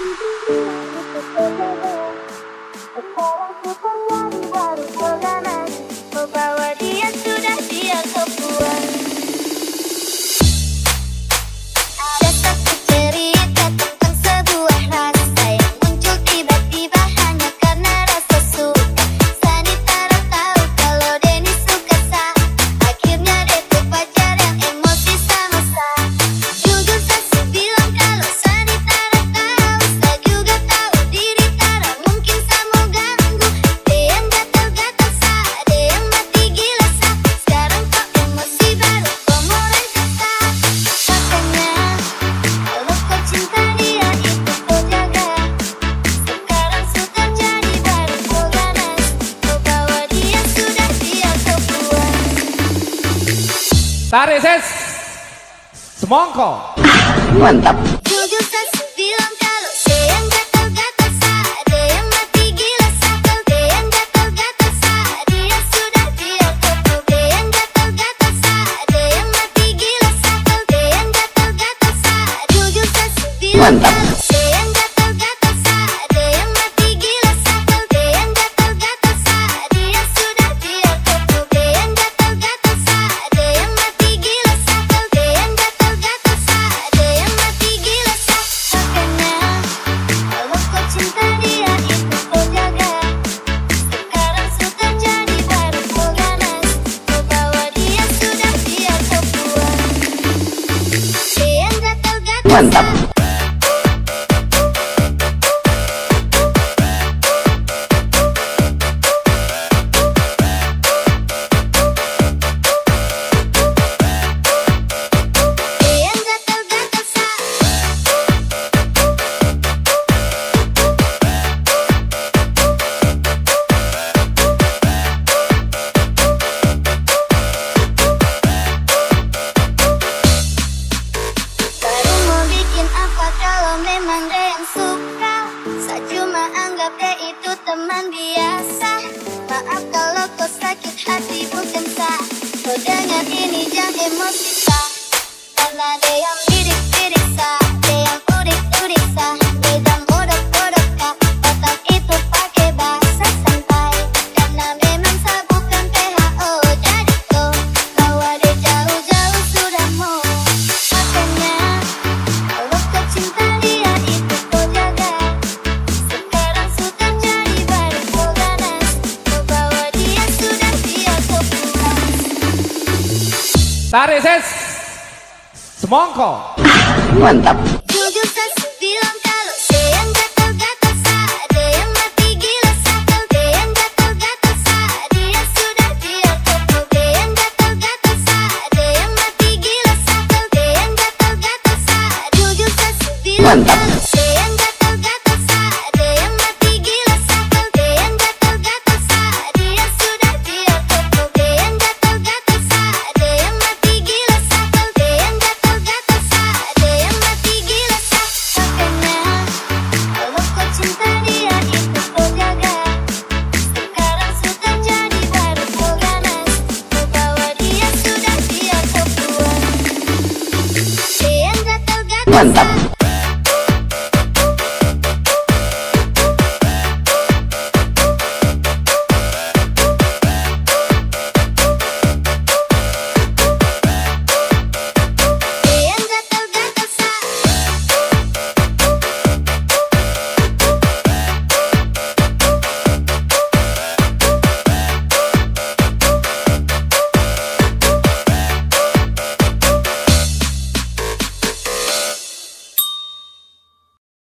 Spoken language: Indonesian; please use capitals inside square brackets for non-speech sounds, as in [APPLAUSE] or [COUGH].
Mm-hmm. [LAUGHS] Tarik ses. Semongko. Mantap. Mantap. mantap teman biasa. Maaf kalau kau sakit hati bukan sah Kau dengar ini jangan emosi. Tak Karena ada yang diri Tarik ses. Semongko. Mantap. Mantap. 한다